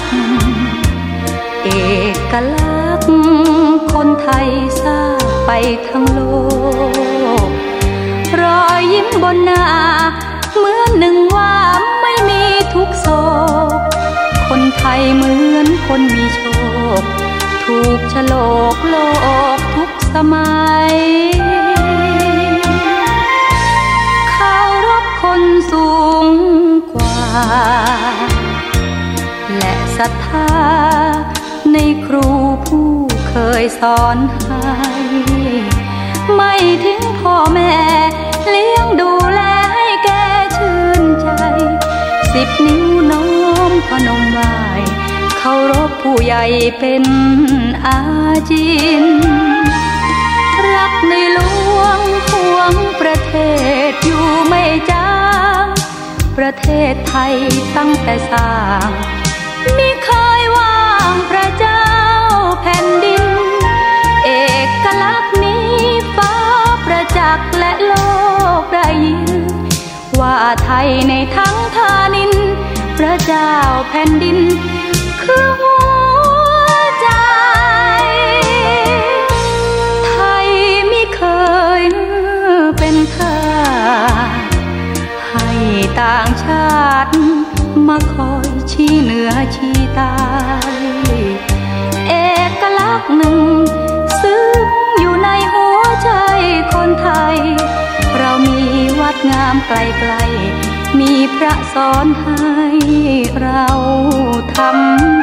ก เอกลักษณ์คนไทยทราบไปทั้งโลก รอยยิ้มบนหน้าเหมือนหนึ่งว่าไม่มีทุกโศก คนไทยเหมือนคนมีโชค ถูกฉลกโลกทุกสมัยเคารพคนสูงกว่า ศรัทธา ในครูผู้เคยสอนให้ ไม่ทิ้งพ่อแม่ เลี้ยงดูแลให้แกชื่นใจ สิบนิ้วน้อมพนมไหวเคารพผู้ใหญ่เป็นอาจิน รักในหลวงห่วงประเทศอยู่ไม่จาง ประเทศไทยตั้งแต่สร้าง มิเคยว่างพระเจ้าแผ่นดิน เอกลักษณ์นี้ฟ้าประจักษ์และโลกได้ยิน ว่าไทยในทั้งทานิน พระเจ้าแผ่นดิน คือหัว ต่างชาติ มาคอยชี้เหนือชี้ใต้เอกลักษณ์หนึ่ง ซึ่งอยู่ในหัวใจคนไทย เรามีวัดงามไกลๆ มีพระสอนให้เราทำ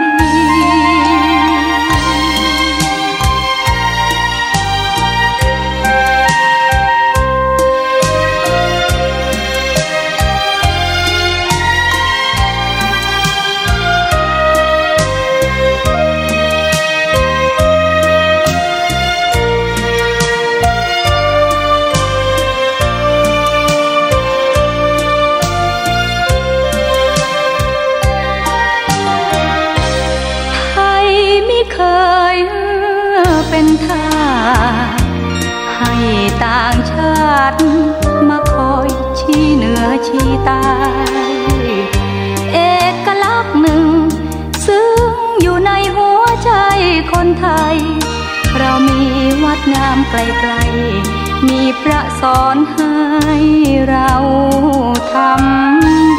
เคยเป็นทาสให้ต่างชาติมาคอยชี้เหนือชี้ใต้เอกลักษณ์หนึ่ง ซึ่งอยู่ในหัวใจคนไทย เรามีวัดงามไกลๆ มีพระสอนให้เราทำ